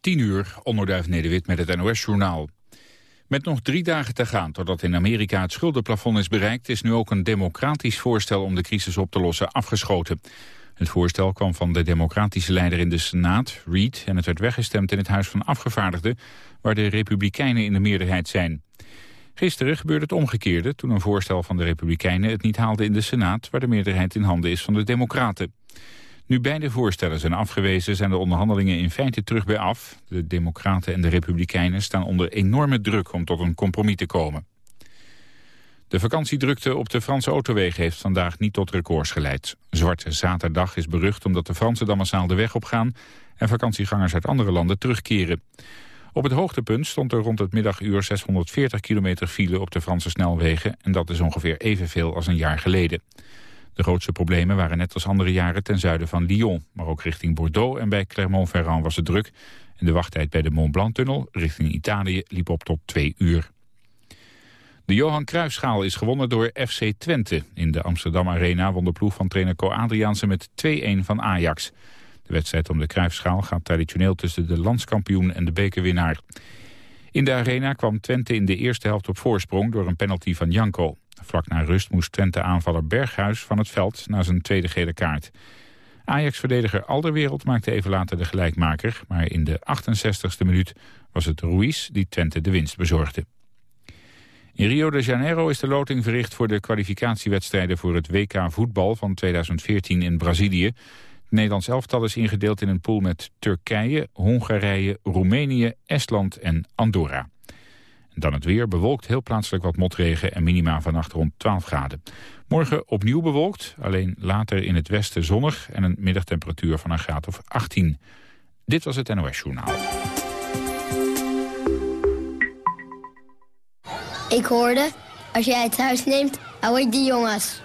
10 uur, onderduif Nederwit met het NOS-journaal. Met nog drie dagen te gaan totdat in Amerika het schuldenplafond is bereikt... is nu ook een democratisch voorstel om de crisis op te lossen afgeschoten. Het voorstel kwam van de democratische leider in de Senaat, Reid... en het werd weggestemd in het Huis van Afgevaardigden... waar de Republikeinen in de meerderheid zijn. Gisteren gebeurde het omgekeerde toen een voorstel van de Republikeinen... het niet haalde in de Senaat, waar de meerderheid in handen is van de Democraten. Nu beide voorstellen zijn afgewezen, zijn de onderhandelingen in feite terug bij af. De Democraten en de Republikeinen staan onder enorme druk om tot een compromis te komen. De vakantiedrukte op de Franse autowegen heeft vandaag niet tot records geleid. Zwarte Zaterdag is berucht omdat de Fransen dan massaal de weg opgaan... en vakantiegangers uit andere landen terugkeren. Op het hoogtepunt stond er rond het middaguur 640 kilometer file op de Franse snelwegen... en dat is ongeveer evenveel als een jaar geleden. De grootste problemen waren net als andere jaren ten zuiden van Lyon. Maar ook richting Bordeaux en bij Clermont-Ferrand was het druk. En de wachttijd bij de Mont Blanc-tunnel richting Italië liep op tot twee uur. De Johan Cruijffschaal is gewonnen door FC Twente. In de Amsterdam Arena won de ploeg van trainer Co Adriaanse met 2-1 van Ajax. De wedstrijd om de Cruijffschaal gaat traditioneel tussen de landskampioen en de bekerwinnaar. In de arena kwam Twente in de eerste helft op voorsprong door een penalty van Janko. Vlak na rust moest Twente-aanvaller Berghuis van het veld na zijn tweede gele kaart. Ajax-verdediger Alderwereld maakte even later de gelijkmaker... maar in de 68e minuut was het Ruiz die Twente de winst bezorgde. In Rio de Janeiro is de loting verricht voor de kwalificatiewedstrijden... voor het WK voetbal van 2014 in Brazilië. Het Nederlands elftal is ingedeeld in een pool met Turkije, Hongarije, Roemenië, Estland en Andorra. Dan het weer, bewolkt, heel plaatselijk wat motregen en minima vannacht rond 12 graden. Morgen opnieuw bewolkt, alleen later in het westen zonnig... en een middagtemperatuur van een graad of 18. Dit was het NOS Journaal. Ik hoorde, als jij het huis neemt, hou ik die jongens.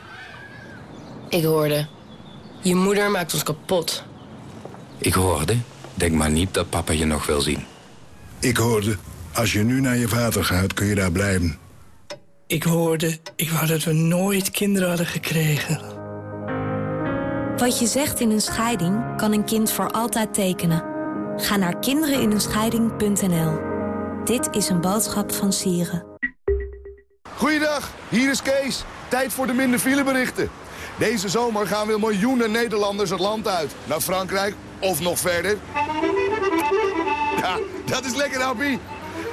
Ik hoorde, je moeder maakt ons kapot. Ik hoorde, denk maar niet dat papa je nog wil zien. Ik hoorde... Als je nu naar je vader gaat, kun je daar blijven. Ik hoorde, ik wou dat we nooit kinderen hadden gekregen. Wat je zegt in een scheiding, kan een kind voor altijd tekenen. Ga naar kindereninenscheiding.nl. Dit is een boodschap van Sieren. Goeiedag, hier is Kees. Tijd voor de minder fileberichten. Deze zomer gaan weer miljoenen Nederlanders het land uit. Naar Frankrijk of nog verder. Ja, dat is lekker, Happy.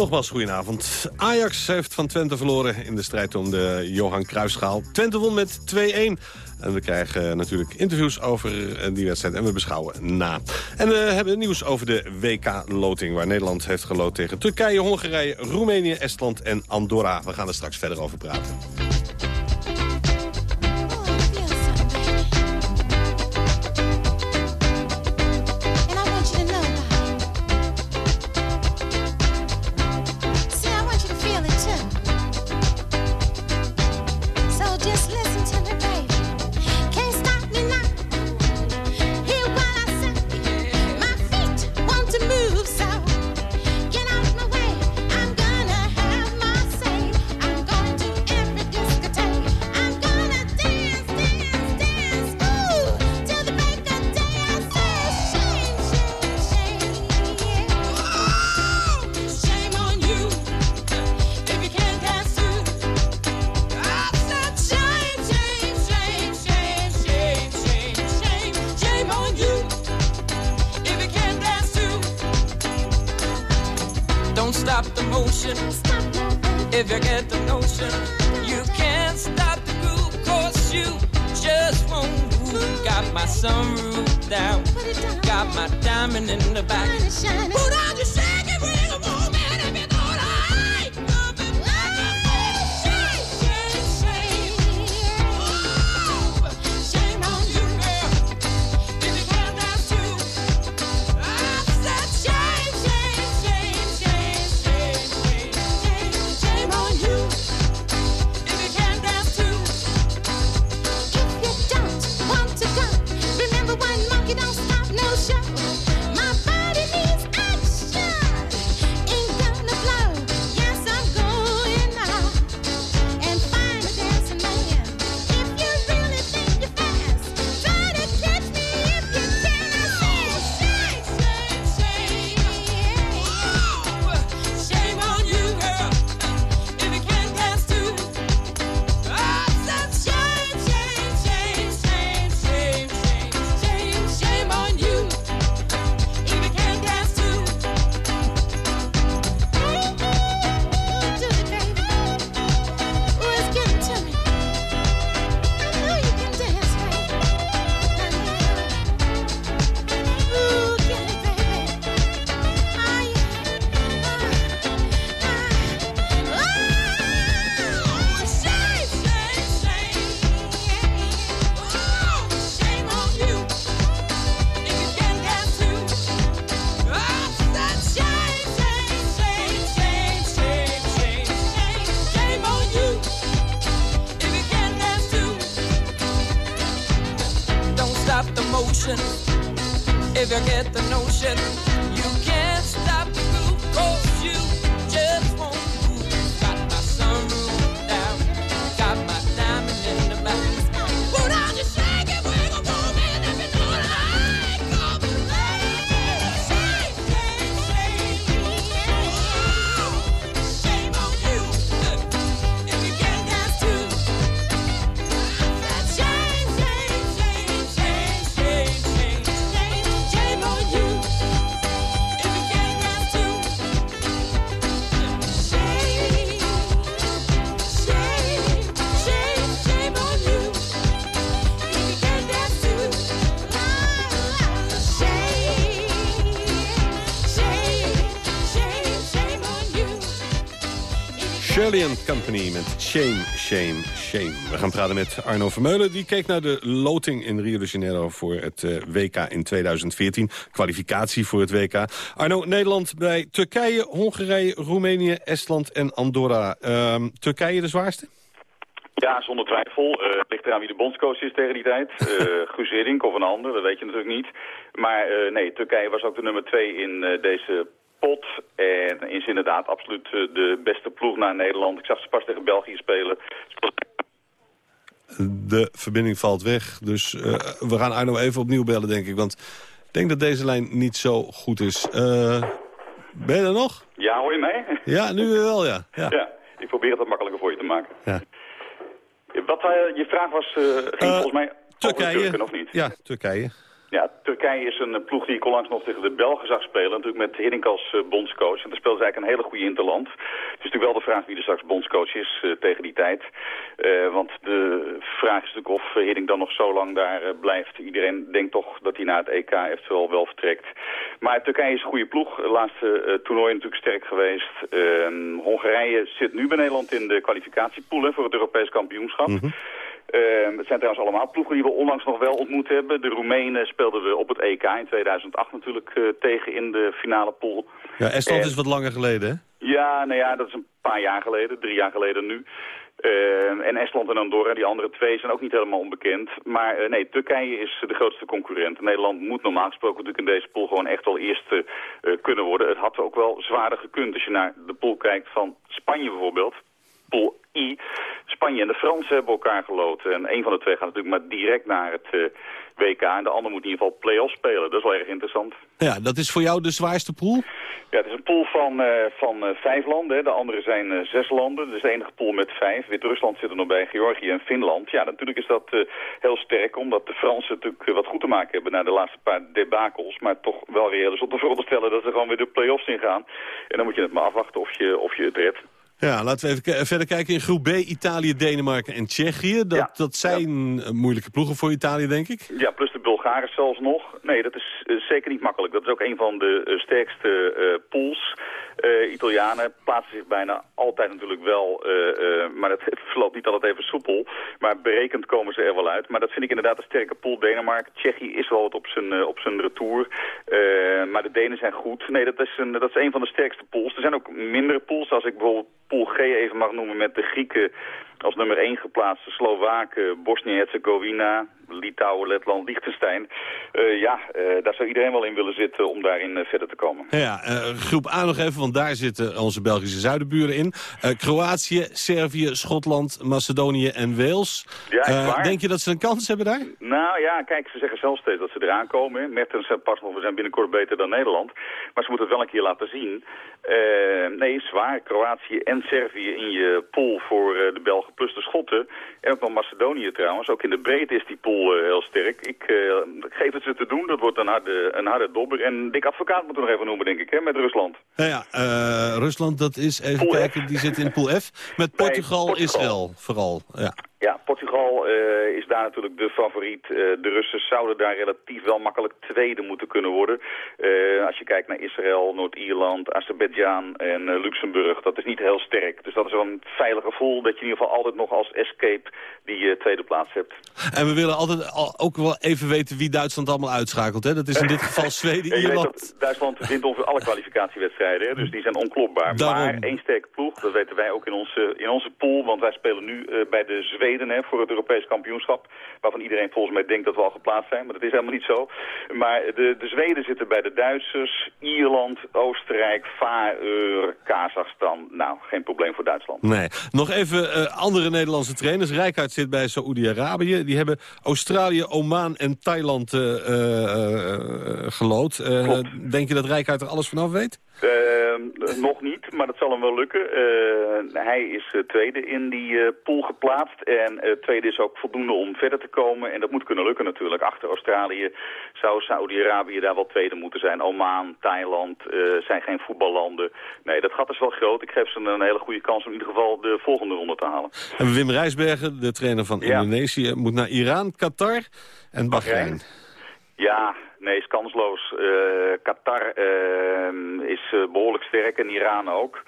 Nogmaals, goedenavond. Ajax heeft van Twente verloren in de strijd om de Johan Cruijffschaal. Twente won met 2-1. En we krijgen natuurlijk interviews over die wedstrijd en we beschouwen na. En we hebben nieuws over de WK-loting... waar Nederland heeft geloot tegen Turkije, Hongarije, Roemenië, Estland en Andorra. We gaan er straks verder over praten. And Company met Shame, Shame, Shame. We gaan praten met Arno Vermeulen. Die keek naar de loting in Rio de Janeiro voor het eh, WK in 2014. Kwalificatie voor het WK. Arno, Nederland bij Turkije, Hongarije, Roemenië, Estland en Andorra. Ehm, Turkije de zwaarste? Ja, zonder twijfel. Het ligt eraan wie de bondscoach is tegen die tijd. Guus Hiddink of een ander, dat weet je natuurlijk niet. Maar nee, Turkije was ook de nummer twee in deze pot. En is inderdaad absoluut eh, de beste ploeg naar Nederland. Ik zag ze pas tegen België spelen. De verbinding valt weg, dus eh, we gaan Arno even opnieuw bellen, denk ik. Want ik denk dat deze lijn niet zo goed is. Eh, ben je er nog? Ja, hoor je mij? Ja, nu wel, ja. ja. Ja, ik probeer het wat makkelijker voor je te maken. Ja. Wat eh, je vraag was, ging volgens mij Turkije. Turken of niet? Ja, Turkije. Ja, Turkije is een eh, ploeg die ik onlangs nog tegen de Belgen zag spelen. Natuurlijk met Hiddink als eh, bondscoach. En daar speelde ze eigenlijk een hele goede interland. Het is natuurlijk wel de vraag wie er straks bondscoach is eh, tegen die tijd. Want de vraag is natuurlijk of Hiddink dan nog zo lang daar blijft. Iedereen denkt toch dat hij na het EK eventueel wel vertrekt. Maar Turkije is een goede ploeg. De laatste toernooi natuurlijk sterk geweest. Ehm, Hongarije zit nu bij Nederland in de kwalificatiepool voor het Europees kampioenschap. Ehm, het zijn trouwens allemaal ploegen die we onlangs nog wel ontmoet hebben. De Roemenen speelden we op het EK in 2008 natuurlijk eh, tegen in de finale pool. Ja, Estland En- is wat langer geleden, hè? Ja, nou ja, dat is een paar jaar geleden, drie jaar geleden nu. Ehm, en Estland en Andorra, die andere twee, zijn ook niet helemaal onbekend. Maar eh, nee, Turkije is de grootste concurrent. Nederland moet normaal gesproken natuurlijk in deze pool gewoon echt wel eerste eh, kunnen worden. Het had ook wel zwaarder gekund als je naar de pool kijkt van Spanje bijvoorbeeld. Pool I. Spanje en de Fransen hebben elkaar geloten. En een van de twee gaat natuurlijk maar direct naar het eh, WK. En de ander moet in ieder geval play-off spelen. Dat is wel erg interessant. Ja, dat is voor jou de zwaarste pool? Ja, het is een pool van, eh, van eh, vijf landen. hè. De andere zijn zes landen. Is de enige pool met vijf. Wit-Rusland zit er nog bij, Georgië en Finland. Ja, natuurlijk is dat heel sterk, omdat de Fransen natuurlijk wat goed te maken hebben na de laatste paar debakels. Maar toch wel reëel is om te veronderstellen dat ze gewoon weer de play-offs ingaan. En dan moet je het maar afwachten of je, of je het redt. Ja, laten we even verder kijken. In groep B, Italië, Denemarken en Tsjechië. Dat, dat zijn eh, moeilijke ploegen voor Italië, denk ik. Ja, plus de Bulgaren zelfs nog. Nee, dat is eh, zeker niet makkelijk. Dat is ook een van de eh, sterkste eh, pools. Eh, Italianen plaatsen zich bijna altijd natuurlijk wel, eh, eh, maar het, het verloopt niet altijd even soepel. Maar berekend komen ze er wel uit. Maar dat vind ik inderdaad een sterke pool. Denemarken, Tsjechië is wel wat op zijn, op zijn retour. Maar de Denen zijn goed. Nee, dat is, een, dat is een van de sterkste pools. Er zijn ook mindere pools, als ik bijvoorbeeld pool G even mag noemen met de Grieken als nummer 1 geplaatste Slowaken, Bosnië-Herzegovina, Litouwen, Letland, Liechtenstein. Eh, ja, eh, daar zou iedereen wel in willen zitten om daarin eh, verder te komen. Ja, groep A nog even, want daar zitten onze Belgische zuidenburen in. Kroatië, Servië, Schotland, Macedonië en Wales. Ja, denk je dat ze een kans hebben daar? Nou ja, kijk, ze zeggen zelf steeds dat ze eraan komen. hè. Mertens en Pasmov zijn binnenkort beter dan Nederland. Maar ze moeten het wel een keer laten zien. Nee, zwaar. Kroatië en Servië in je pool voor de Belgen plus de Schotten. En ook nog Macedonië trouwens. Ook in de breedte is die pool eh, heel sterk. Ik, eh, ik geef het ze te doen. Dat wordt een harde, een harde dobber. En Dick Advocaat moeten we nog even noemen, denk ik, hè, met Rusland. Nou ja, eh, Rusland, dat is, even Pool F. kijken, die zit in pool F. Met Portugal, Portugal. Israël vooral. Ja. Ja, Portugal eh, is daar natuurlijk de favoriet. Eh, de Russen zouden daar relatief wel makkelijk tweede moeten kunnen worden. Eh, als je kijkt naar Israël, Noord-Ierland, Azerbeidzjan en Luxemburg, dat is niet heel sterk. Dus dat is wel een veilig gevoel dat je in ieder geval altijd nog als escape die tweede plaats hebt. En we willen altijd al- ook wel even weten wie Duitsland allemaal uitschakelt. Hè? Dat is in dit geval Zweden, Ierland. Duitsland wint ongeveer alle kwalificatiewedstrijden, hè, dus die zijn onklopbaar. Daarom. Maar één sterke ploeg, dat weten wij ook in onze, in onze pool, want wij spelen nu bij de Zweden Hè, voor het Europees kampioenschap. Waarvan iedereen volgens mij denkt dat we al geplaatst zijn, maar dat is helemaal niet zo. Maar de, de Zweden zitten bij de Duitsers, Ierland, Oostenrijk, Faroe, Kazachstan. Nou, geen probleem voor Duitsland. Nee. Nog even eh, andere Nederlandse trainers. Rijkaard zit bij Saoedi-Arabië. Die hebben Australië, Oman en Thailand uh, gelood. denk je dat Rijkaard er alles vanaf weet? nog niet, maar dat zal hem wel lukken. hij is tweede in die pool geplaatst. En tweede is ook voldoende om verder te komen. En dat moet kunnen lukken natuurlijk. Achter Australië zou Saoedi-Arabië daar wel tweede moeten zijn. Oman, Thailand zijn geen voetballanden. Nee, dat gat is wel groot. Ik geef ze een hele goede kans om in ieder geval de volgende ronde te halen. En Wim Rijsbergen, de trainer van Indonesië, moet naar Iran, Qatar en Bahrein. Ja, nee, is kansloos. Uh, Qatar uh, is behoorlijk sterk en Iran ook.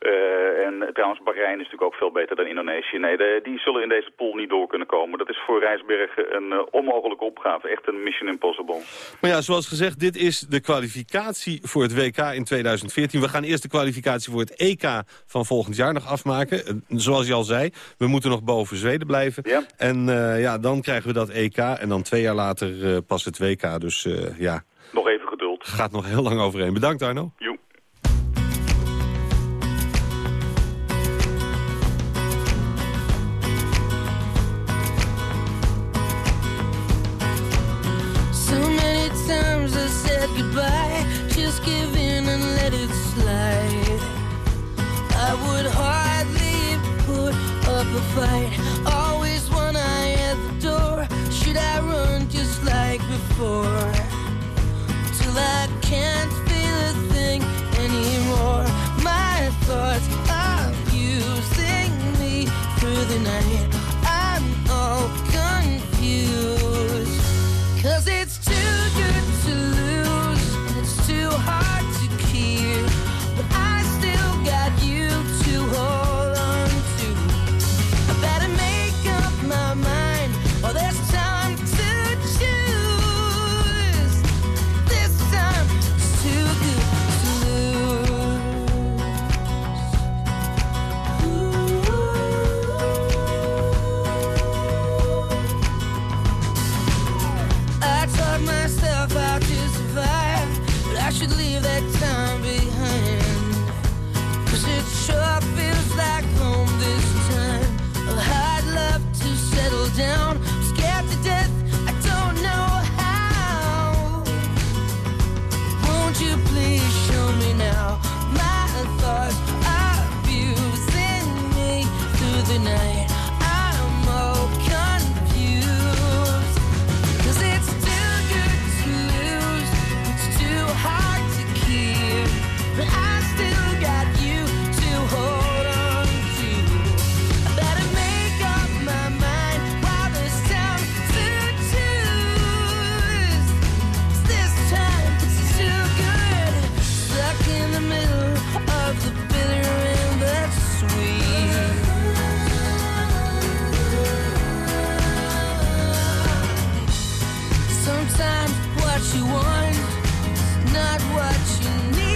Uh, en trouwens, Bahrein is natuurlijk ook veel beter dan Indonesië. Nee, de, die zullen in deze pool niet door kunnen komen. Dat is voor Rijsbergen een uh, onmogelijke opgave. Echt een mission impossible. Maar ja, zoals gezegd, dit is de kwalificatie voor het WK in 2014. We gaan eerst de kwalificatie voor het EK van volgend jaar nog afmaken. Uh, zoals je al zei, we moeten nog boven Zweden blijven. Ja. En ja, dan krijgen we dat EK en dan twee jaar later pas het WK. Dus ja... Nog even geduld. Gaat nog heel lang overheen. Bedankt Arno. Jo. fight. Sometimes what you want not what you need.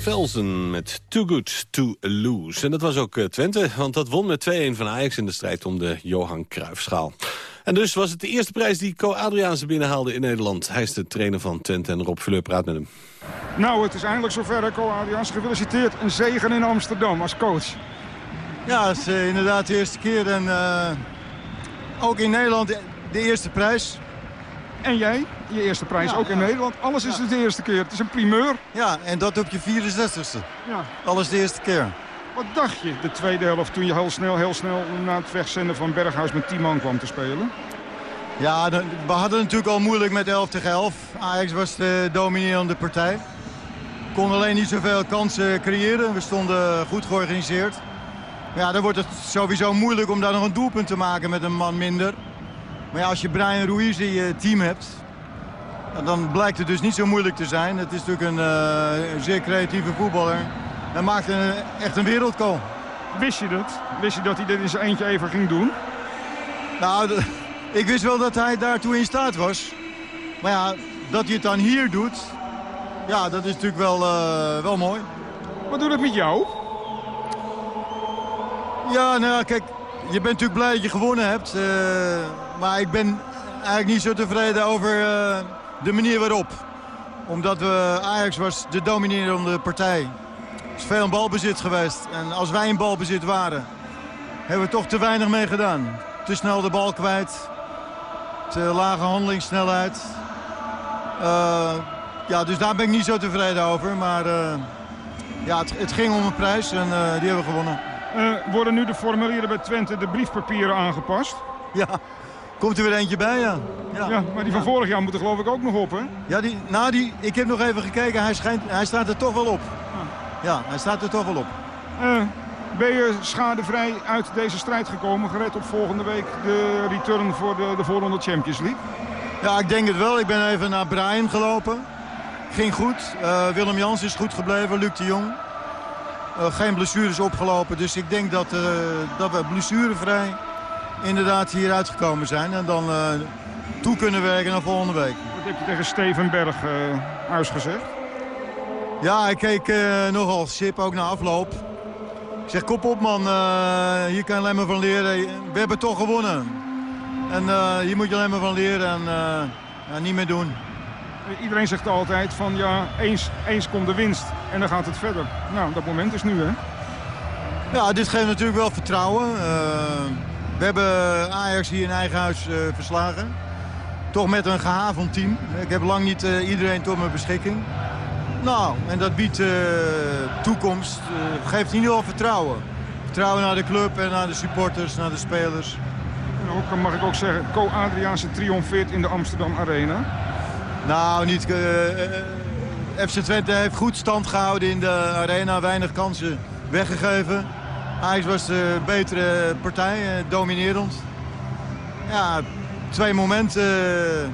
Van Velzen met Too Good To Lose. En dat was ook eh, Twente, want dat won met 2-1 van Ajax... in de strijd om de Johan Cruijffschaal. En dus was het de eerste prijs die Co Adriaanse binnenhaalde in Nederland. Hij is de trainer van Twente en Rob Fleur praat met hem. Nou, het is eindelijk zover, Co Adriaans. Gefeliciteerd. Een zegen in Amsterdam als coach. Ja, het is eh, inderdaad de eerste keer. En eh, ook in Nederland de, de eerste prijs. En jij? Je eerste prijs Ja, ook in ja. Nederland. Alles is dus de eerste keer. Het is een primeur. Ja, en dat op je 64ste. Ja. Alles de eerste keer. Wat dacht je de tweede helft toen je heel snel, heel snel na het wegzenden van Berghuis met 10 man kwam te spelen? Ja, we hadden het natuurlijk al moeilijk met 11 tegen 11. Ajax was de dominerende partij. Kon alleen niet zoveel kansen creëren. We stonden goed georganiseerd. Ja, dan wordt het sowieso moeilijk om daar nog een doelpunt te maken met een man minder. Maar ja, als je Brian Ruiz in je team hebt, dan blijkt het dus niet zo moeilijk te zijn. Het is natuurlijk een, eh, zeer creatieve voetballer. Hij maakt een, echt een wereldgoal. Wist je dat? Wist je dat hij dit in zijn eentje even ging doen? Nou, ik wist wel dat hij daartoe in staat was. Maar ja, dat hij het dan hier doet, ja, dat is natuurlijk wel, eh, wel mooi. Wat doet het met jou? Ja, nou ja, kijk, je bent natuurlijk blij dat je gewonnen hebt. eh, maar ik ben eigenlijk niet zo tevreden over de manier waarop. Omdat we, Ajax was de dominerende partij. Er is veel in balbezit geweest. En als wij in balbezit waren, hebben we toch te weinig mee gedaan. Te snel de bal kwijt. Te lage handelingssnelheid. Eh, ja, dus daar ben ik niet zo tevreden over. Maar eh, ja, het, het ging om een prijs en eh, die hebben we gewonnen. Worden nu de formulieren bij Twente de briefpapieren aangepast? Ja, komt er weer eentje bij, ja. Ja, maar die van vorig jaar moeten geloof ik ook nog op, hè? Ja, die, nou, die, ik heb nog even gekeken. Hij, schijnt, hij staat er toch wel op. Ja, hij staat er toch wel op. Eh, ben je schadevrij uit deze strijd gekomen? Gered op volgende week de return voor de, de voorronde Champions League? Ja, ik denk het wel. Ik ben even naar Brian gelopen. Ging goed. Eh, Willem Jans is goed gebleven. Luc de Jong. Eh, geen blessures opgelopen. Dus ik denk dat, dat we blessurevrij inderdaad hier uitgekomen zijn. En dan eh, toe kunnen werken naar volgende week. Wat heb je tegen Steven Berg eh huis gezegd? Ja, ik keek eh, nogal sip ook na afloop. Ik zeg, kop op man, eh, hier kan je alleen maar van leren. We hebben toch gewonnen. En eh, hier moet je alleen maar van leren en eh, ja, niet meer doen. Iedereen zegt altijd van ja, eens, eens komt de winst en dan gaat het verder. Nou, dat moment is nu hè. Ja, dit geeft natuurlijk wel vertrouwen. Eh, we hebben Ajax hier in eigen huis eh, verslagen. Toch met een gehavend team. Ik heb lang niet eh, iedereen tot mijn beschikking. Nou, en dat biedt eh, toekomst. geeft in ieder geval vertrouwen. Vertrouwen naar de club en naar de supporters, naar de spelers. En ook, mag ik ook zeggen, Co Adriaanse triomfeert in de Amsterdam Arena. Nou, niet. FC Twente heeft goed stand gehouden in de arena. Weinig kansen weggegeven. Ajax was de betere partij, eh, dominerend. Ja, twee momenten. eh,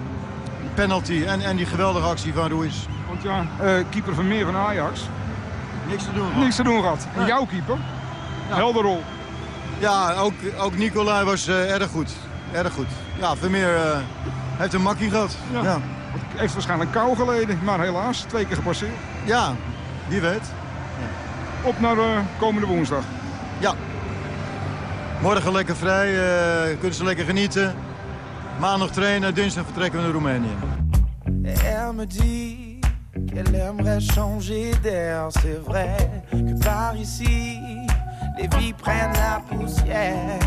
penalty en, en die geweldige actie van Ruiz. Want ja, eh, keeper van meer van Ajax. Niks te doen. Niks te doen gehad. En jouw keeper? Helder rol. Ja, ook, ook Nicolai was erg goed. Erg goed. Ja, Vermeer heeft een makkie gehad. Ja. Ja. Heeft waarschijnlijk kou geleden, maar helaas, twee keer gepasseerd. ja, wie weet. Op naar komende woensdag. Ja. Morgen lekker vrij, eh, kunnen ze lekker genieten. Maandag trainen, dinsdag vertrekken we naar Roemenië. Elle me dit qu'elle aimerait changer d'air. C'est vrai que par ici, les vies prennent la poussière.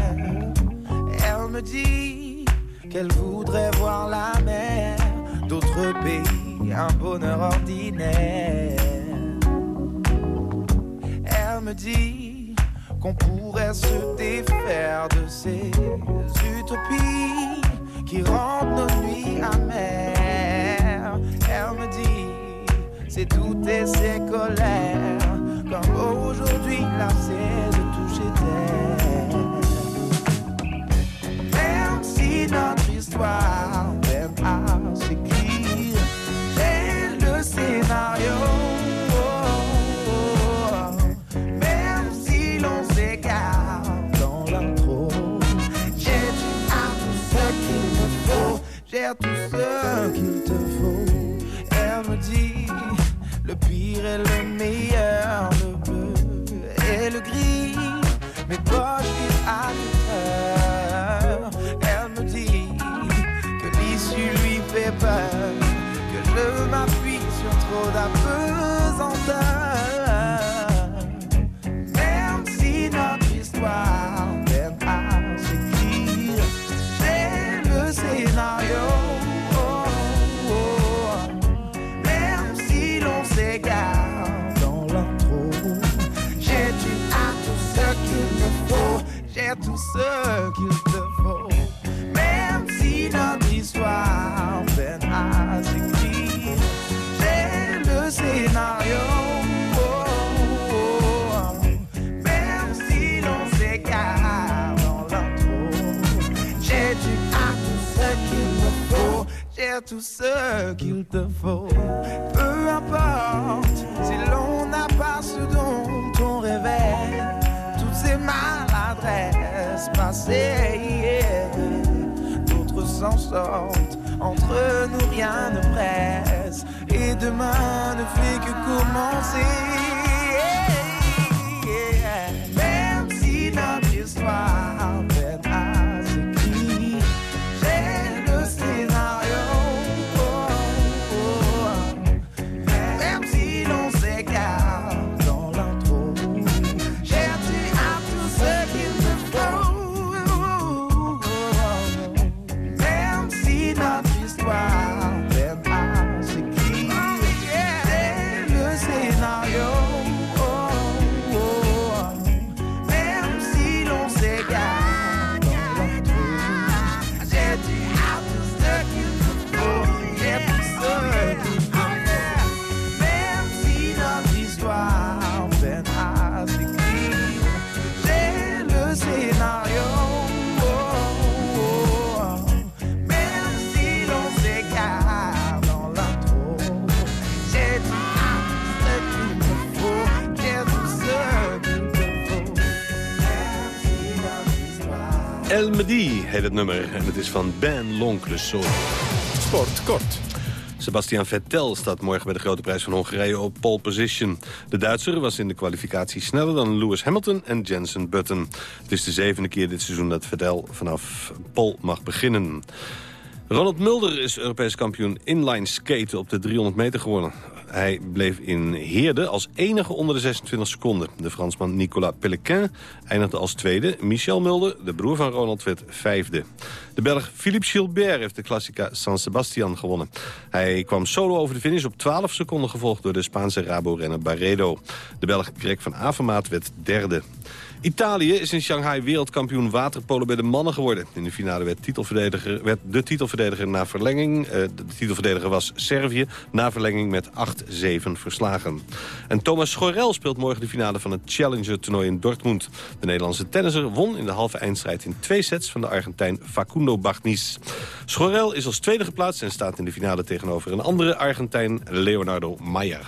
Elle me dit qu'elle voudrait voir la mer, d'autres pays, un bonheur ordinaire. Elle me dit qu'on pourrait se défaire de ces utopies qui rendent nos nuits amères. Elle me dit, c'est toutes et ses colères, comme aujourd'hui lassée de toucher terre. Même si notre histoire peine à s'écrire, j'ai le scénario. dirais le meilleur, le bleu et le gris. mais poches vivent à j'ai le scénario. Oh, oh, oh. Même si l'on s'égare dans l'intro, j'ai du à tout ce qu'il te faut. Peu importe si l'on n'a pas ce dont D'autres s'en sortent. Entre nous, rien ne presse. Et demain ne fait que commencer. El Medi heet het nummer en het is van Ben L'Oncle Soul. Sport kort. Sebastian Vettel staat morgen bij de Grote Prijs van Hongarije op pole position. De Duitser was in de kwalificatie sneller dan Lewis Hamilton en Jensen Button. Het is de zevende keer dit seizoen dat Vettel vanaf pole mag beginnen. Ronald Mulder is Europees kampioen inline skaten op de 300 meter geworden. Hij bleef in Heerde als enige onder de 26 seconden. De Fransman Nicolas Pellequin eindigde als tweede. Michel Mulder, de broer van Ronald, werd vijfde. De Belg Philippe Gilbert heeft de Classica San Sebastian gewonnen. Hij kwam solo over de finish op 12 seconden gevolgd door de Spaanse Rabo-renner Barredo. De Belg Greg van Avermaat werd derde. Italië is in Shanghai wereldkampioen waterpolo bij de mannen geworden. In de finale werd, titelverdediger, werd de titelverdediger na verlenging... eh, de titelverdediger was Servië, na verlenging met 8-7 verslagen. En Thomas Schorel speelt morgen de finale van het Challenger-toernooi in Dortmund. De Nederlandse tennisser won in de halve eindstrijd in twee sets... van de Argentijn Facundo Bagnis. Schorel is als tweede geplaatst en staat in de finale tegenover een andere Argentijn, Leonardo Maier.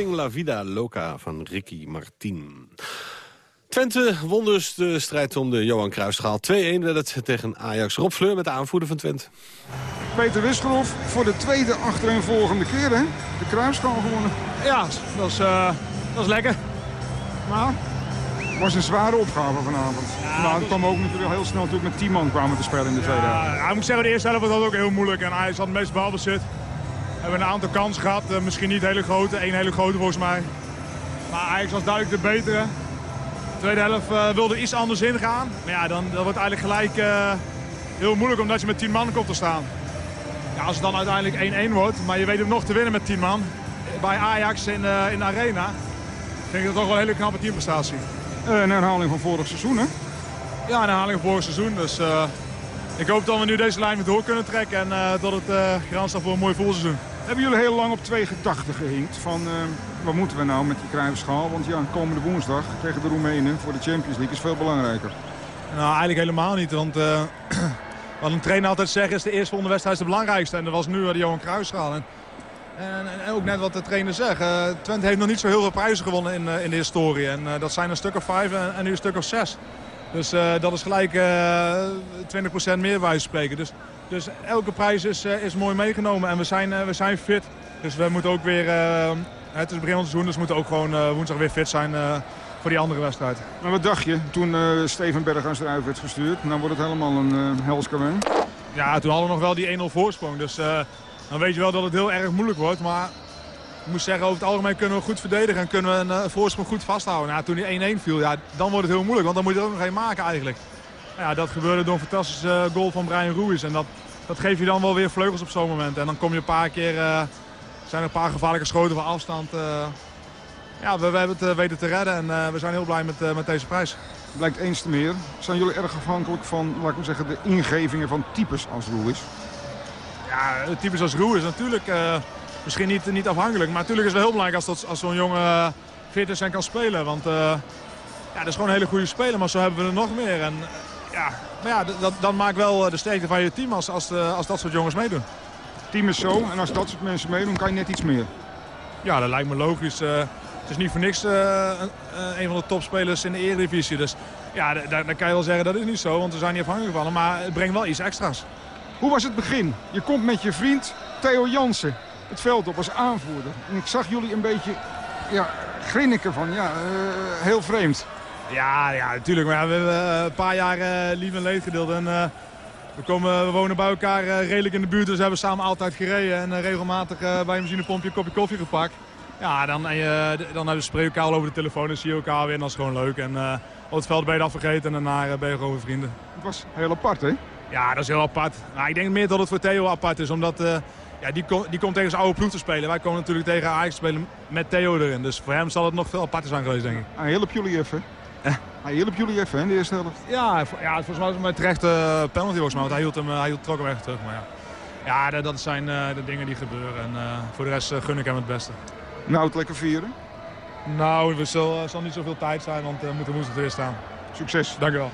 Living La Vida Loca van Ricky Martin. Twente won dus de strijd om de Johan Cruijffschaal. 2-1 werd het tegen Ajax. Rob Fleur met de aanvoerder van Twente. Peter Wisgerhoff voor de tweede achtereenvolgende keer, hè? De Kruisschaal gewonnen. Ja, dat is, eh, dat is lekker. Maar het was een zware opgave vanavond. nou, het kwam ook natuurlijk heel snel natuurlijk met 10 man kwamen te spelen in de tweede helft. Ja, ja, ik moet zeggen, de eerste helft was dat ook heel moeilijk. En Ajax had het meest balbezit. We hebben een aantal kansen gehad. eh, misschien niet hele grote. één hele grote volgens mij. Maar Ajax was duidelijk de betere. De tweede helft eh, wilde iets anders ingaan. Maar ja, dan, dan wordt het eigenlijk gelijk eh, heel moeilijk omdat je met 10 man komt te staan. Ja, als het dan uiteindelijk 1-1 wordt, maar je weet hem nog te winnen met 10 man. Bij Ajax in, in de arena. Vind ik dat toch wel een hele knappe teamprestatie. Een herhaling van vorig seizoen, hè? Ja, een herhaling van vorig seizoen. Dus ik hoop dat we nu deze lijn weer door kunnen trekken. En dat het uh, voor een mooi voelseizoen. Hebben jullie heel lang op twee gedachten gehinkt van eh, wat moeten we nou met die Kruijffschaal? Want ja, komende woensdag tegen de Roemenen voor de Champions League is veel belangrijker. Nou, eigenlijk helemaal niet. Want eh, wat een trainer altijd zegt is de eerste volgende wedstrijd is de belangrijkste. En dat was nu de Johan Cruijffschaal. En, en, ook net wat de trainer zegt. eh, Twente heeft nog niet zo heel veel prijzen gewonnen in, in de historie. En dat zijn een stuk of vijf en, en nu een stuk of zes. Dus dat is gelijk eh 20% meer bij spreken. Dus, dus elke prijs is, eh, is mooi meegenomen. En we zijn, eh, we zijn fit. Dus we moeten ook weer... eh, het is begin van het seizoen, dus we moeten ook gewoon woensdag weer fit zijn voor die andere wedstrijd. Maar wat dacht je toen Steven Berghuis eruit werd gestuurd? Nou wordt het helemaal een hels karwei. Ja, toen hadden we nog wel die 1-0 voorsprong. Dus dan weet je wel dat het heel erg moeilijk wordt. Maar ik moet zeggen, over het algemeen kunnen we goed verdedigen en kunnen we een voorsprong goed vasthouden. Nou, toen die 1-1 viel, ja, dan wordt het heel moeilijk. Want dan moet je er ook nog een maken eigenlijk. Ja, dat gebeurde door een fantastische eh, goal van Brian Ruiz. En dat, dat geeft je dan wel weer vleugels op zo'n moment. En dan kom je een paar keer, eh, zijn er een paar gevaarlijke schoten van afstand. eh. ja, we, we hebben het weten te redden en we zijn heel blij met, met deze prijs. Blijkt eens te meer. Zijn jullie erg afhankelijk van, laat ik maar zeggen, de ingevingen van types als Ruiz? Ja, typisch als is natuurlijk misschien niet, niet afhankelijk. Maar natuurlijk is het wel heel belangrijk als, dat, als zo'n jongen fit is en kan spelen. Want ja, dat is gewoon een hele goede speler, maar zo hebben we er nog meer. En, ja, maar ja, dat, dan maakt wel eh, de sterkte van je team als, als, eh, als dat soort jongens meedoen. Het team is zo en als dat soort mensen meedoen kan je net iets meer. Ja, dat lijkt me logisch. Eh, het is niet voor niks een, van de topspelers in de Eredivisie. Dus ja, da- da- dan kan je wel zeggen dat is niet zo, want we zijn niet afhankelijk van hem. Maar het brengt wel iets extra's. Hoe was het begin? Je komt met je vriend Theo Jansen het veld op als aanvoerder. En ik zag jullie een beetje ja, grinniken van, ja, heel vreemd. Ja, ja, natuurlijk. Maar ja, we hebben eh, een paar jaar eh, lief en leed gedeeld. En, eh, we, komen, we wonen bij elkaar redelijk in de buurt, dus we hebben samen altijd gereden. En regelmatig bij een benzinepompje een kopje koffie gepakt. Ja, dan, dan hebben we elkaar over de telefoon en zie je elkaar weer en dat is gewoon leuk. En op het veld ben je dat vergeten en daarna ben je gewoon weer vrienden. Het was heel apart, hè? Ja, dat is heel apart. Nou, ik denk meer dat het voor Theo apart is, omdat ja, die, kom- die komt tegen zijn oude ploeg te spelen. Wij komen natuurlijk tegen Ajax te spelen met Theo erin. Dus voor hem zal het nog veel aparter zijn geweest, denk ik. Hij hielp jullie even. Hij hielp jullie even, hè, in de eerste helft. Ja, ja volgens mij was het met terecht eh, penalty volgens mij, want hij hield hem, eh, hij hield, trok hem echt terug. Maar ja, ja dat, dat zijn eh, de dingen die gebeuren. En eh, voor de rest eh, gun ik hem het beste. Nou, het lekker vieren. Nou, er zal, zal niet zoveel tijd zijn, want eh, we moeten woensdag weer staan. Succes. Dank u wel.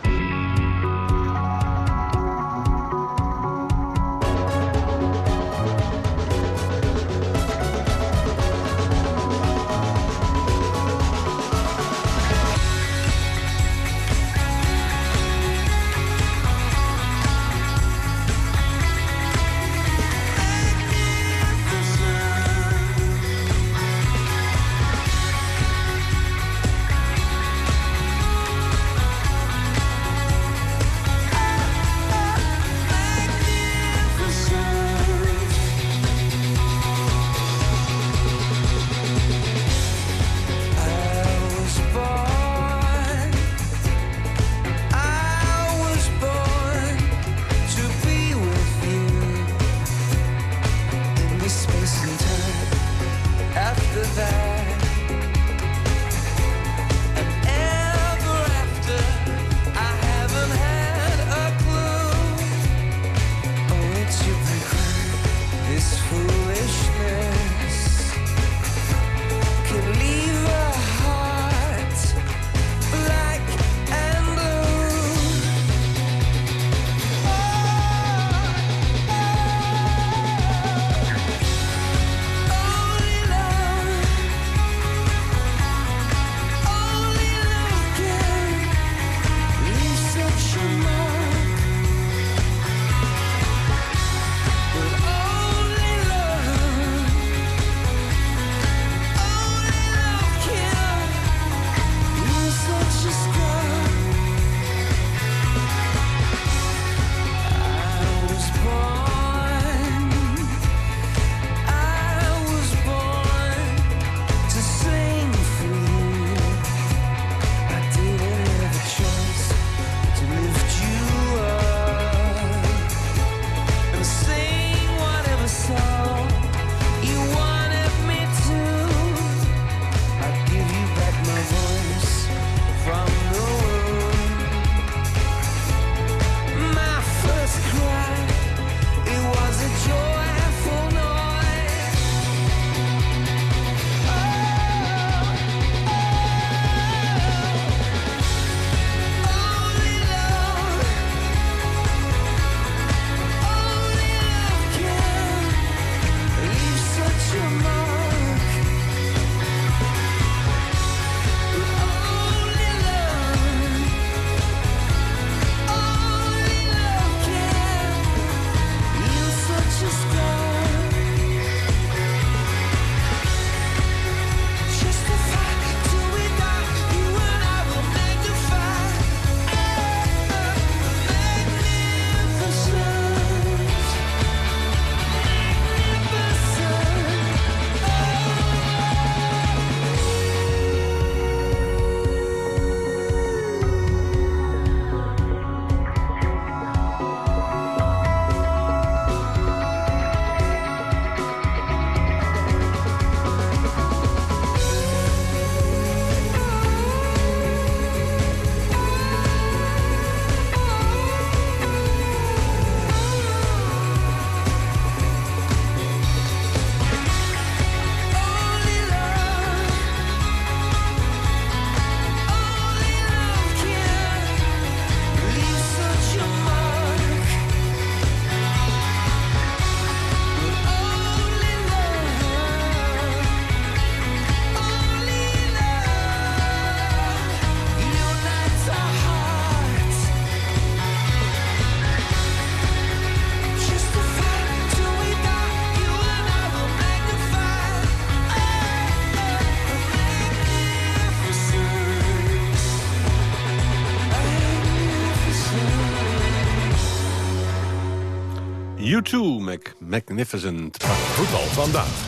Mac Magnificent. Voetbal vandaag.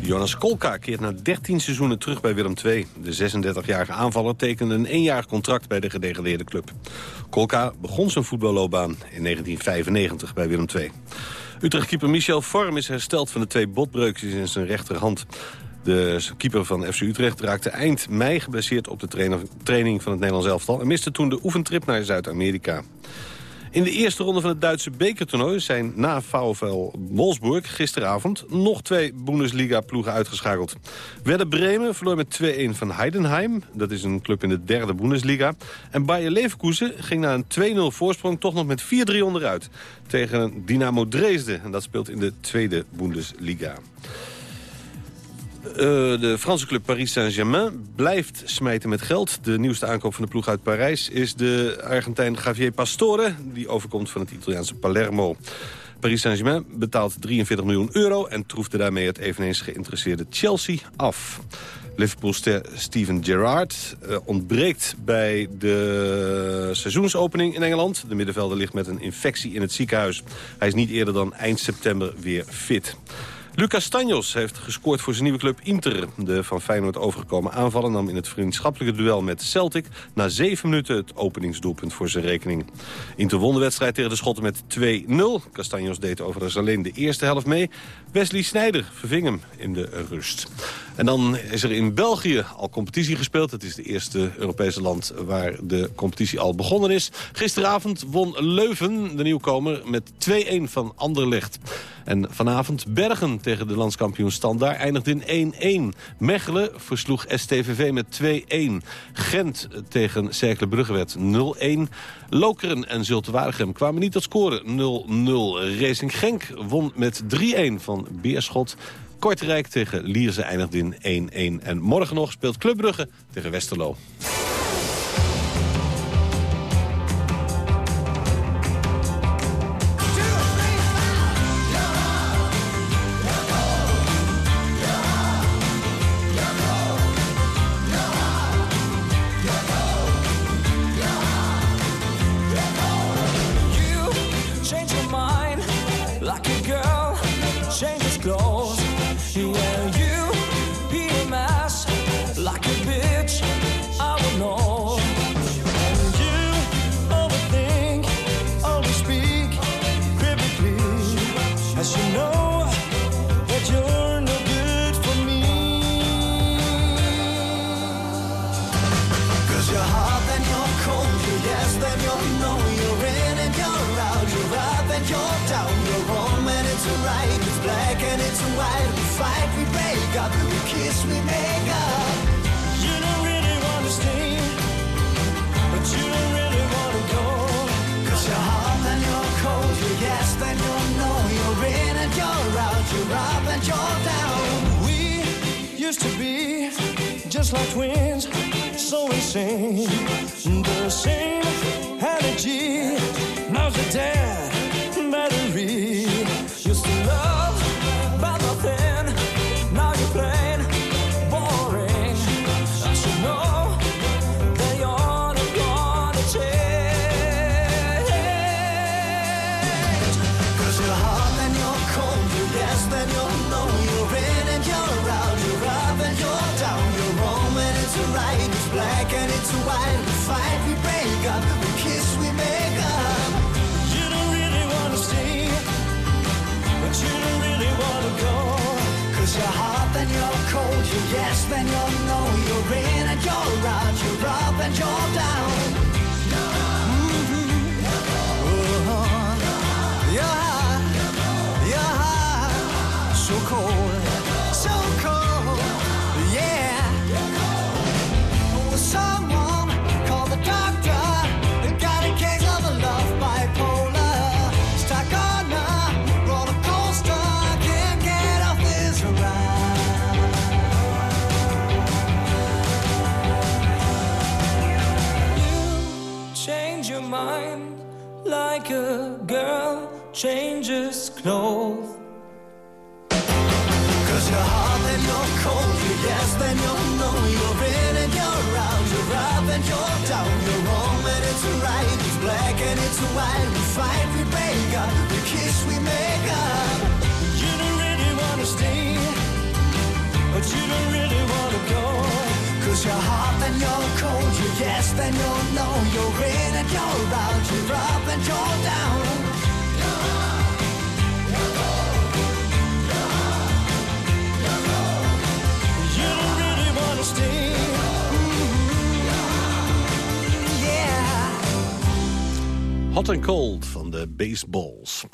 Jonas Kolka keert na 13 seizoenen terug bij Willem II. De 36-jarige aanvaller tekende een eenjarig contract bij de gedegradeerde club. Kolka begon zijn voetballoopbaan in 1995 bij Willem II. Utrecht-keeper Michel Vorm is hersteld van de twee botbreukjes in zijn rechterhand. De keeper van FC Utrecht raakte eind mei geblesseerd op de training van het Nederlands elftal... en miste toen de oefentrip naar Zuid-Amerika. In de eerste ronde van het Duitse bekertoernooi zijn na VfL Wolfsburg gisteravond nog twee Bundesliga-ploegen uitgeschakeld. Werder Bremen verloor met 2-1 van Heidenheim, dat is een club in de derde Bundesliga. En Bayer Leverkusen ging na een 2-0 voorsprong toch nog met 4-3 onderuit tegen Dynamo Dresden. En dat speelt in de tweede Bundesliga. Eh, de Franse club Paris Saint-Germain blijft smijten met geld. De nieuwste aankoop van de ploeg uit Parijs is de Argentijn Javier Pastore... die overkomt van het Italiaanse Palermo. Paris Saint-Germain betaalt 43 miljoen euro... en troefde daarmee het eveneens geïnteresseerde Chelsea af. Liverpoolster Steven Gerrard eh, ontbreekt bij de seizoensopening in Engeland. De middenvelder ligt met een infectie in het ziekenhuis. Hij is niet eerder dan eind september weer fit. Lucas Stanjos heeft gescoord voor zijn nieuwe club Inter. De van Feyenoord overgekomen aanvaller nam in het vriendschappelijke duel met Celtic... na zeven minuten het openingsdoelpunt voor zijn rekening. Inter won de wedstrijd tegen de Schotten met 2-0. Castanjos deed overigens alleen de eerste helft mee. Wesley Sneijder verving hem in de rust. En dan is er in België al competitie gespeeld. Het is de eerste Europese land waar de competitie al begonnen is. Gisteravond won Leuven, de nieuwkomer, met 2-1 van Anderlecht. En vanavond Bergen tegen de landskampioen Standaard eindigt in 1-1. Mechelen versloeg STVV met 2-1. Gent tegen Cercle Brugge werd 0-1. Lokeren en Zulte Waregem kwamen niet tot scoren 0-0. Racing Genk won met 3-1 van Beerschot. Kortrijk tegen Lierse eindigt in 1-1. En morgen nog speelt Club Brugge tegen Westerlo. You're up and you're down. We used to be just like twins, so insane. The same energy, now's a dead you're up and you're down. And Cold van de Baseballs.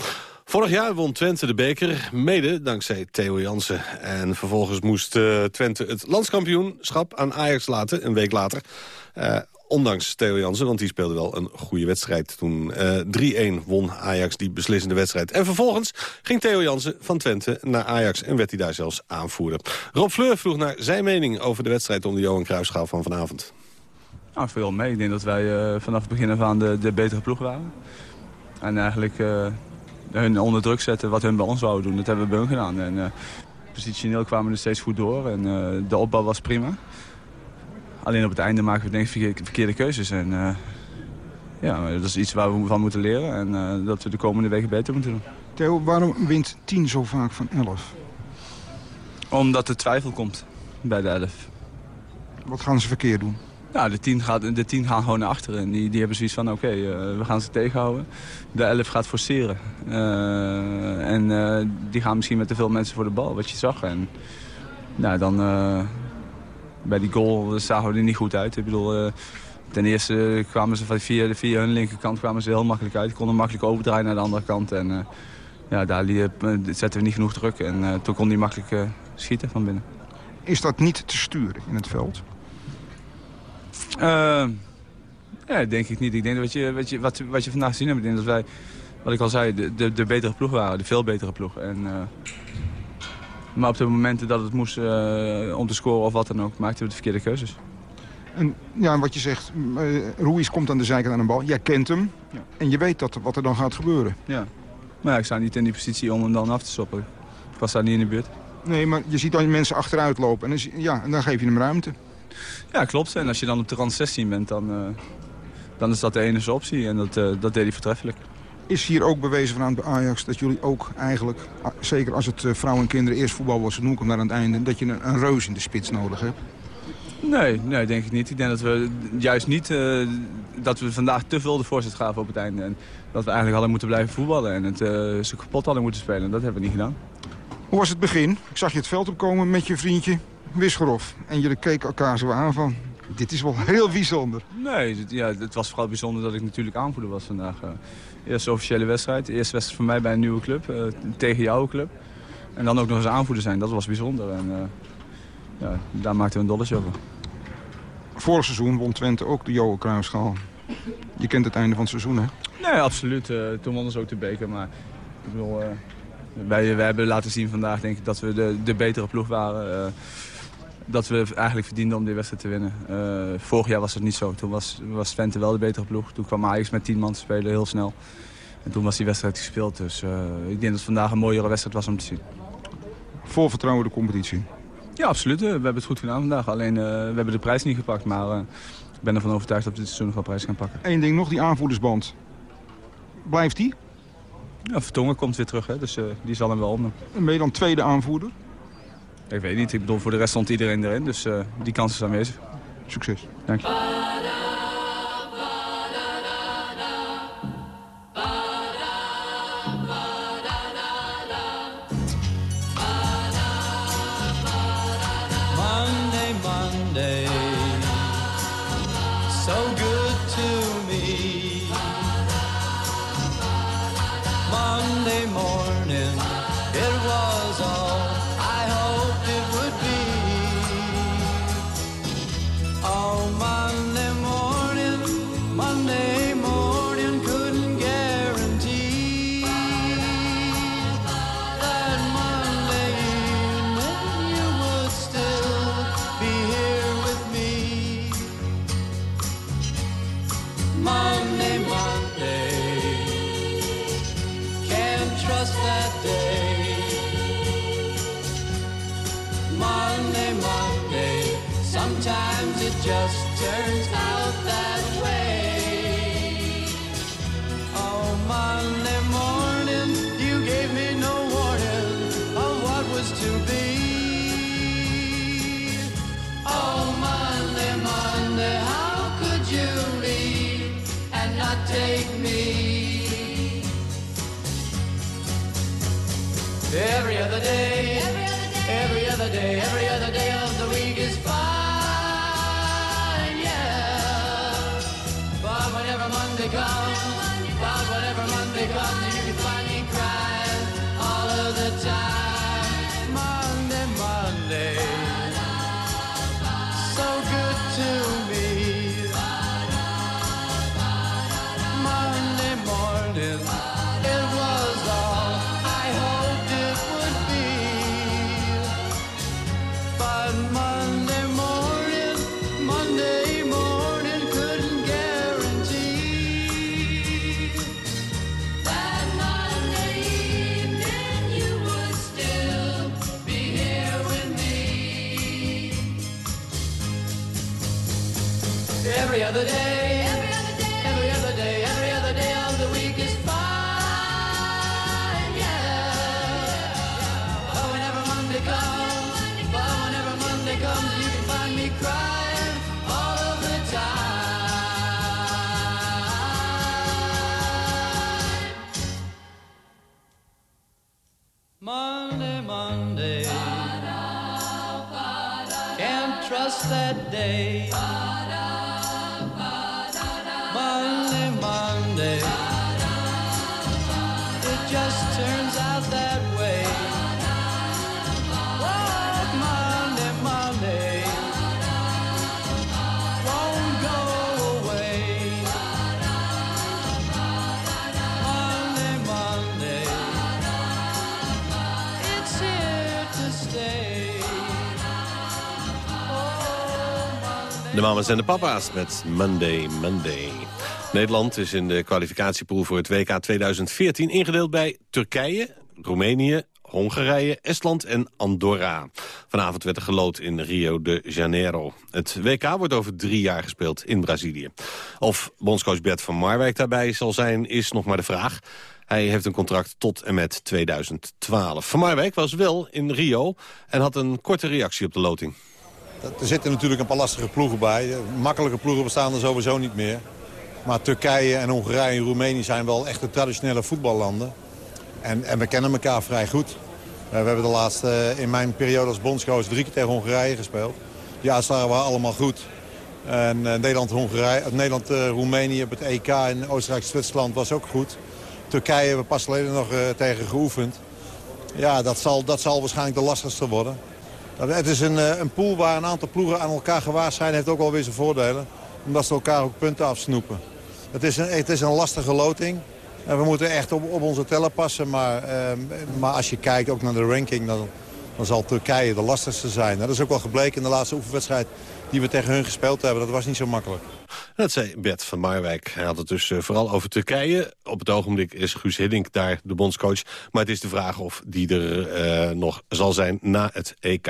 Vorig jaar won Twente de beker, mede dankzij Theo Jansen. En vervolgens moest eh, Twente het landskampioenschap aan Ajax laten, een week later. Eh, ondanks Theo Jansen, want die speelde wel een goede wedstrijd toen. eh 3-1 won Ajax die beslissende wedstrijd. En vervolgens ging Theo Jansen van Twente naar Ajax... en werd hij daar zelfs aanvoerder. Rob Fleur vroeg naar zijn mening over de wedstrijd... om de Johan Cruijffschaal van vanavond. Nou, veel mee. Ik denk dat wij eh, vanaf het begin af aan de, de betere ploeg waren. En eigenlijk eh, hun onder druk zetten wat hun bij ons wouden doen. Dat hebben we bij hun gedaan. En, eh, positioneel kwamen we er steeds goed door. En de opbouw was prima. Alleen op het einde maken we denk ik verkeerde, keuzes. En ja, dat is iets waar we van moeten leren. En dat we de komende weken beter moeten doen. Theo, waarom wint 10 zo vaak van 11? Omdat er twijfel komt bij de 11. Wat gaan ze verkeerd doen? Ja, de tien, gaat, de tien gaan gewoon naar achteren. En die, die hebben zoiets van, oké, eh, we gaan ze tegenhouden. De elf gaat forceren. Eh, en eh, die gaan misschien met te veel mensen voor de bal, wat je zag. En nou, dan bij die goal zagen we er niet goed uit. Ik bedoel, ten eerste kwamen ze via, via hun linkerkant kwamen ze heel makkelijk uit. Konden makkelijk overdraaien naar de andere kant. En ja, daar zetten we niet genoeg druk. En toen kon hij makkelijk schieten van binnen. Is dat niet te sturen in het veld? Eh, ja, denk ik niet. Ik denk dat wat je, wat je, wat, wat je vandaag gezien hebt, ik denk dat wij, wat ik al zei, de, de, de betere ploeg waren. De veel betere ploeg. En, eh, maar op de momenten dat het moest eh, om te scoren of wat dan ook, maakten we de verkeerde keuzes. En ja, wat je zegt, uh, Ruiz komt aan de zijkant aan een bal. Jij kent hem en je weet dat, wat er dan gaat gebeuren. Ja. Maar ja, ik sta niet in die positie om hem dan af te stoppen. Ik was daar niet in de buurt. Nee, maar je ziet dan mensen achteruit lopen en dan, ja, en dan geef je hem ruimte. Ja, klopt. En als je dan op de rand 16 bent, dan, eh, dan is dat de enige optie. En dat, eh, dat deed hij voortreffelijk. Is hier ook bewezen vanuit Ajax dat jullie ook eigenlijk, zeker als het eh, vrouwen en kinderen eerst voetbal was, noem ik hem naar aan het einde, dat je een, een reus in de spits nodig hebt? Nee, nee, denk ik niet. Ik denk dat we juist niet dat we vandaag te veel de voorzet gaven op het einde. En dat we eigenlijk hadden moeten blijven voetballen en het ze kapot hadden moeten spelen. Dat hebben we niet gedaan. Hoe was het begin? Ik zag je het veld opkomen met je vriendje Wisgerhof. En jullie keken elkaar zo aan van, dit is wel heel bijzonder. Nee, het, ja, het was vooral bijzonder dat ik natuurlijk aanvoerder was vandaag. eh. eerste officiële wedstrijd. Eerste wedstrijd voor mij bij een nieuwe club, eh, tegen jouw club. En dan ook nog eens aanvoerder zijn, dat was bijzonder. En, eh, ja, daar maakten we een dolletje over. Vorig seizoen won Twente ook de Johan Cruijffschaal. Je kent het einde van het seizoen, hè? Nee, absoluut. Toen wonnen ze ook de beker. Maar ik bedoel, wij, wij hebben laten zien vandaag denk ik dat we de, de betere ploeg waren. Dat we eigenlijk verdienden om die wedstrijd te winnen. Eh, vorig jaar was het niet zo. Toen was, was Twente wel de betere ploeg. Toen kwam Ajax met tien man te spelen, heel snel. En toen was die wedstrijd gespeeld. Dus eh, ik denk dat het vandaag een mooiere wedstrijd was om te zien. Vol vertrouwen de competitie. Ja, absoluut. Eh, We hebben het goed gedaan vandaag. Alleen eh, we hebben de prijs niet gepakt. Maar ik ben ervan overtuigd dat we dit seizoen nog wel prijs gaan pakken. Eén ding nog, die aanvoerdersband. Blijft die? Ja, Vertongen komt weer terug, hè, dus die zal hem wel opnemen. En ben je dan tweede aanvoerder? Ik weet niet. Ik bedoel, voor de rest stond iedereen erin. Dus eh, die kans is aanwezig. Succes. Dank je. Every other day, every other day, every other day of the week is fine, yeah. But whenever Monday comes, that day. De mama's en de papa's met Monday, Monday. Nederland is in de kwalificatiepool voor het WK 2014 ingedeeld bij Turkije, Roemenië, Hongarije, Estland en Andorra. Vanavond werd er gelood in Rio de Janeiro. Het WK wordt over drie jaar gespeeld in Brazilië. Of bondscoach Bert van Marwijk daarbij zal zijn, is nog maar de vraag. Hij heeft een contract tot en met 2012. Van Marwijk was wel in Rio en had een korte reactie op de loting. Er zitten natuurlijk een paar lastige ploegen bij. Makkelijke ploegen bestaan er sowieso niet meer. Maar Turkije en Hongarije en Roemenië zijn wel echt de traditionele voetballanden. En, en we kennen elkaar vrij goed. Eh, we hebben de laatste, eh, in mijn periode als bondscoach drie keer tegen Hongarije gespeeld. Die uitslagen waren allemaal goed. En eh, Nederland, eh, eh, Roemenië op het EK en Oostenrijk-Zwitserland was ook goed. Turkije hebben we pas geleden nog eh, tegen geoefend. Ja, dat zal, dat zal waarschijnlijk de lastigste worden. Nou, Het is een, eh, een pool waar een aantal ploegen aan elkaar gewaagd zijn. heeft ook wel weer zijn voordelen. Omdat ze elkaar ook punten afsnoepen. Het is een, het is een lastige loting. We moeten echt op, op onze teller passen. Maar, eh, maar als je kijkt ook naar de ranking... Dan, dan zal Turkije de lastigste zijn. Dat is ook wel gebleken in de laatste oefenwedstrijd die we tegen hun gespeeld hebben. Dat was niet zo makkelijk. Dat zei Bert van Marwijk. Hij had het dus eh, vooral over Turkije. Op het ogenblik is Guus Hiddink daar de bondscoach. Maar het is de vraag of die er eh, nog zal zijn na het EK.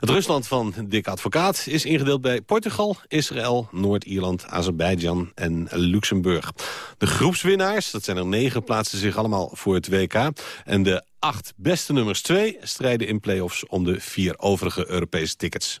Het Rusland van Dick Advocaat is ingedeeld bij Portugal, Israël, Noord-Ierland, Azerbeidzjan en Luxemburg. De groepswinnaars, dat zijn er negen, plaatsen zich allemaal voor het WK. En de acht beste nummers twee strijden in play-offs om de vier overige Europese tickets.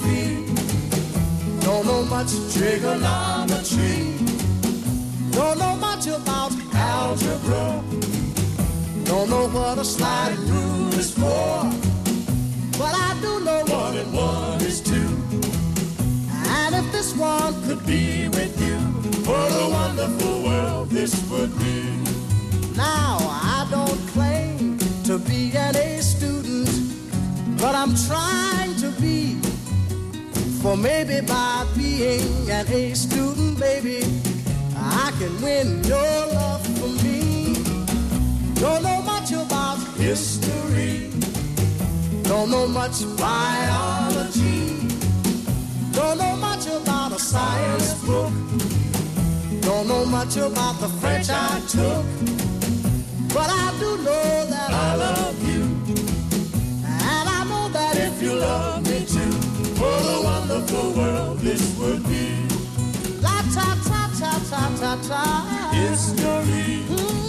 Don't know much trigonometry. Don't know much about algebra. Don't know what a slide rule is for. But I do know one and one is two. And if this one could be with you, what a wonderful world this would be. Now, I don't claim to be an A student, but I'm trying to be. For maybe by being an A student, baby, I can win your love for me. Don't know much about history. Don't know much biology. Don't know much about a science book. Don't know much about the French I took. But I do know that I love you. And I know that if you love me too, what a wonderful world this would be. La ta ta ta ta ta ta. History. Biology.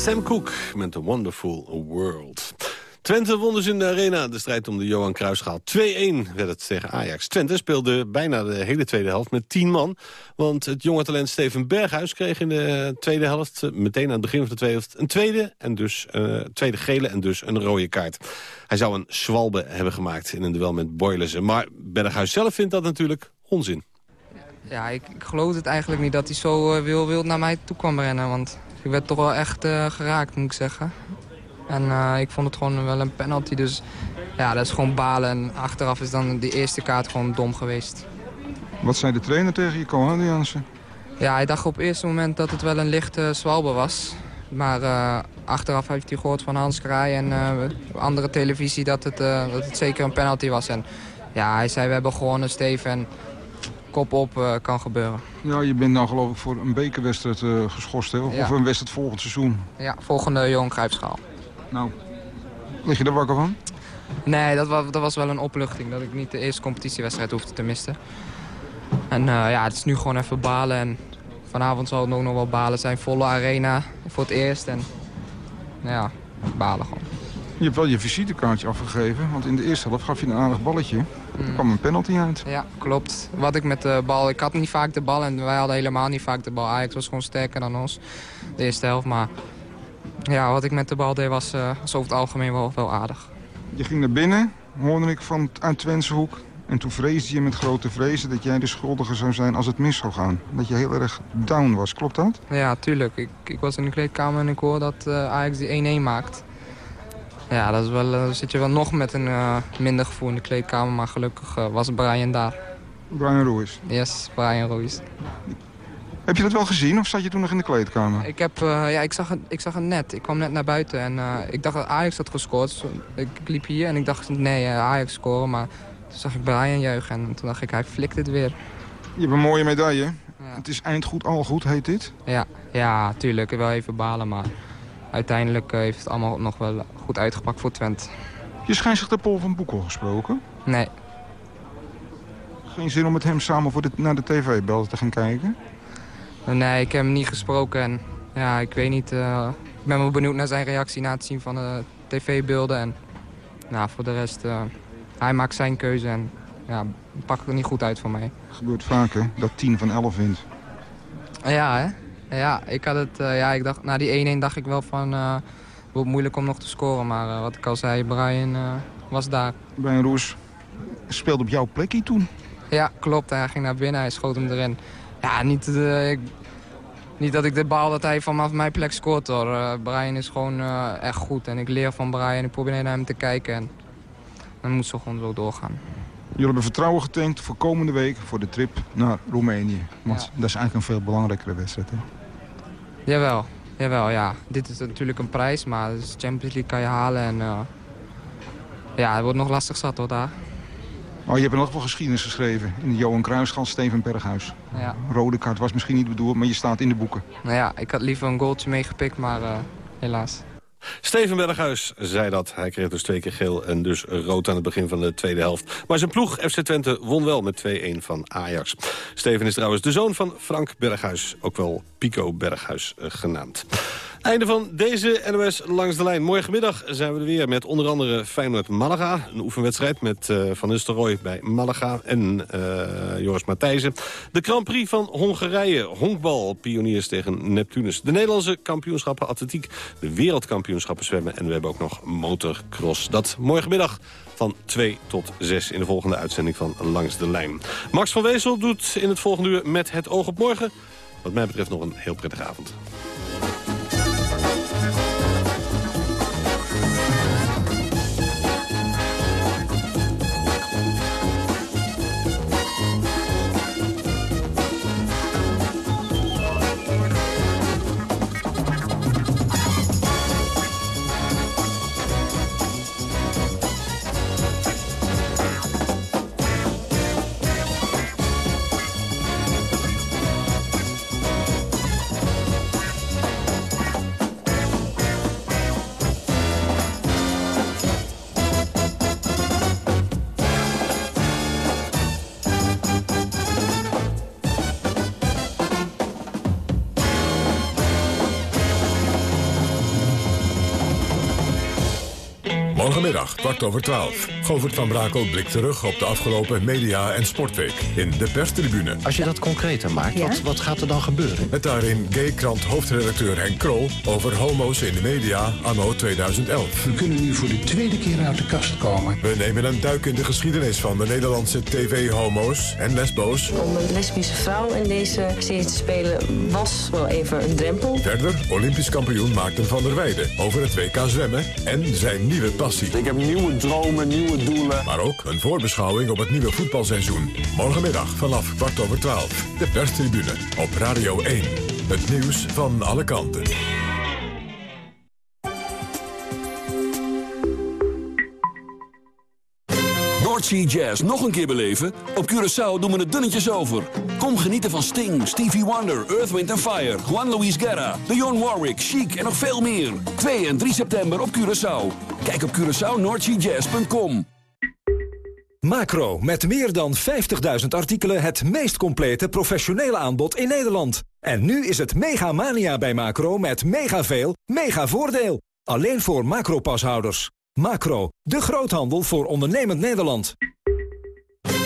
Sam Cooke met The Wonderful World. Twente won dus in de arena de strijd om de Johan Cruijffschaal. 2-1 werd het tegen Ajax. Twente speelde bijna de hele tweede helft met 10 man. Want het jonge talent Steven Berghuis kreeg in de tweede helft... meteen aan het begin van de tweede helft een tweede, en dus, eh, tweede gele en dus een rode kaart. Hij zou een zwalbe hebben gemaakt in een duel met Boylissen. Maar Berghuis zelf vindt dat natuurlijk onzin. Ja, ik, ik geloof het eigenlijk niet dat hij zo eh, wil, wild naar mij toe kwam rennen. Want ik werd toch wel echt eh, geraakt, moet ik zeggen. En eh, ik vond het gewoon wel een penalty. Dus ja, dat is gewoon balen. En achteraf is dan die eerste kaart gewoon dom geweest. Wat zei de trainer tegen je, Kohan Jansen? Ja, hij dacht op het eerste moment dat het wel een lichte zwalbe was. Maar eh, achteraf heeft hij gehoord van Hans Kraai en andere televisie dat het, dat het zeker een penalty was. En ja, hij zei we hebben gewonnen, Steven. En kop op eh, kan gebeuren. Ja, je bent nou geloof ik voor een bekerwedstrijd eh, geschorst, hè? Of Ja. een wedstrijd volgend seizoen. Ja, volgende Johan Cruijffschaal. Nou, lig je er wakker van? Nee, dat was, dat was wel een opluchting. Dat ik niet de eerste competitiewedstrijd hoefde te missen. En eh, ja, het is nu gewoon even balen. En vanavond zal het ook nog wel balen zijn. Volle arena voor het eerst. En nou ja, balen gewoon. Je hebt wel je visitekaartje afgegeven, want in de eerste helft gaf je een aardig balletje. Er kwam een penalty uit. Ja, klopt. Wat ik met de bal... Ik had niet vaak de bal en wij hadden helemaal niet vaak de bal. Ajax was gewoon sterker dan ons, de eerste helft. Maar ja, wat ik met de bal deed was, eh, was over het algemeen wel, wel aardig. Je ging naar binnen, hoorde ik van uit Twentse hoek. En toen vreesde je met grote vrezen dat jij de schuldige zou zijn als het mis zou gaan. Dat je heel erg down was, klopt dat? Ja, tuurlijk. Ik, ik was in de kleedkamer en ik hoor dat eh, Ajax die 1-1 maakt. Ja, dat is wel, eh, dan zit je wel nog met een eh, minder gevoel in de kleedkamer. Maar gelukkig eh, was Brian daar. Brian Ruiz. Yes, Brian Ruiz. Heb je dat wel gezien of zat je toen nog in de kleedkamer? Ik, heb, ja, ik, zag het, ik zag het net. Ik kwam net naar buiten en ik dacht dat Ajax had gescoord. Ik, liep hier en ik dacht, nee, Ajax scoren. Maar toen zag ik Brian juichen en toen dacht ik, hij flikt het weer. Je hebt een mooie medaille. Het is eindgoed, al goed, heet dit. Ja, ja, tuurlijk. Wel even balen, maar uiteindelijk eh, heeft het allemaal nog wel goed uitgepakt voor Twente. Je scheidsrechter Paul van Boekel gesproken. Nee, Geen zin om met hem samen voor de, naar de tv-bel te gaan kijken? nee, ik heb hem niet gesproken en ja, ik weet niet. eh, ik ben wel benieuwd naar zijn reactie na het zien van de tv-beelden. En nou, voor de rest, eh, hij maakt zijn keuze en ja, pakt het niet goed uit voor mij. gebeurt vaker dat 10 van 11 wint. Ja, hè? Ja, ik had het, eh, ja, ik dacht, na die 1-1 dacht ik wel van, eh, het wordt moeilijk om nog te scoren. Maar eh, wat ik al zei, Brian was daar. Brian Roes speelde op jouw plekje toen. Ja, klopt. Hij ging naar binnen, hij schoot hem erin. Ja, niet, ik, niet dat ik de bal dat hij vanaf mijn plek scoort hoor. Brian is gewoon echt goed en ik leer van Brian. Ik probeer naar hem te kijken en dan moet ze gewoon zo doorgaan. Jullie hebben vertrouwen getankt voor komende week voor de trip naar Roemenië. Want dat is eigenlijk een veel belangrijkere wedstrijd. Hè? Jawel, jawel, ja. Dit is natuurlijk een prijs, maar de Champions League kan je halen en eh, ja, het wordt nog lastig zat hoor daar. Oh, je hebt nog wel geschiedenis geschreven in de Johan Cruijffschaal, Steven Berghuis. Ja. Rode kaart was misschien niet bedoeld, maar je staat in de boeken. Nou ja, ik had liever een goaltje meegepikt, maar eh, helaas. Steven Berghuis zei dat. Hij kreeg dus twee keer geel en dus rood aan het begin van de tweede helft. Maar zijn ploeg, FC Twente, won wel met 2-1 van Ajax. Steven is trouwens de zoon van Frank Berghuis, ook wel Pico Berghuis eh, genaamd. Einde van deze NOS Langs de Lijn. Morgenmiddag zijn we er weer met onder andere Feyenoord-Malaga. Een oefenwedstrijd met eh, Van Nistelrooy bij Malaga en eh, Joris Matthijssen. De Grand Prix van Hongarije. Honkbal, pioniers tegen Neptunus. De Nederlandse kampioenschappen atletiek. De wereldkampioenschappen zwemmen. En we hebben ook nog motocross. Dat morgenmiddag van 2 tot 6 in de volgende uitzending van Langs de Lijn. Max van Wezel doet in het volgende uur met het oog op morgen. Wat mij betreft nog een heel prettige avond. Morgenmiddag, kwart over twaalf. Govert van Brakel blikt terug op de afgelopen media- en sportweek in de perstribune. Als je dat concreter maakt, Ja? wat, wat gaat er dan gebeuren? Met daarin gay-krant hoofdredacteur Henk Krol over homo's in de media anno 2011. We kunnen nu voor de tweede keer uit de kast komen. We nemen een duik in de geschiedenis van de Nederlandse tv-homo's en lesbo's. Om een lesbische vrouw in deze serie te spelen was wel even een drempel. Verder Olympisch kampioen Maarten van der Weijden over het WK zwemmen en zijn nieuwe passie. Ik heb nieuwe dromen, nieuwe doelen. Maar ook een voorbeschouwing op het nieuwe voetbalseizoen. Morgenmiddag vanaf kwart over twaalf. De perstribune op Radio 1. Het nieuws van alle kanten. Noordsea Jazz nog een keer beleven? Op Curaçao doen we het dunnetjes over. Kom genieten van Sting, Stevie Wonder, Earth, Wind Fire... Juan Luis Guerra, Dionne Warwick, Chic en nog veel meer. 2 en 3 september op Curaçao. Kijk op CuraçaoNoordseaJazz.com. Macro, met meer dan 50.000 artikelen het meest complete professionele aanbod in Nederland. En nu is het mega mania bij Macro met mega veel, mega voordeel. Alleen voor Macro-pashouders. Macro, de groothandel voor ondernemend Nederland.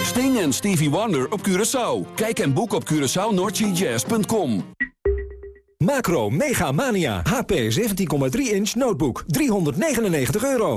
Sting en Stevie Wonder op Curaçao. Kijk en boek op CuraçaoNoordseaJazz.com. Macro Mega Mania HP 17,3 inch notebook 399 euro.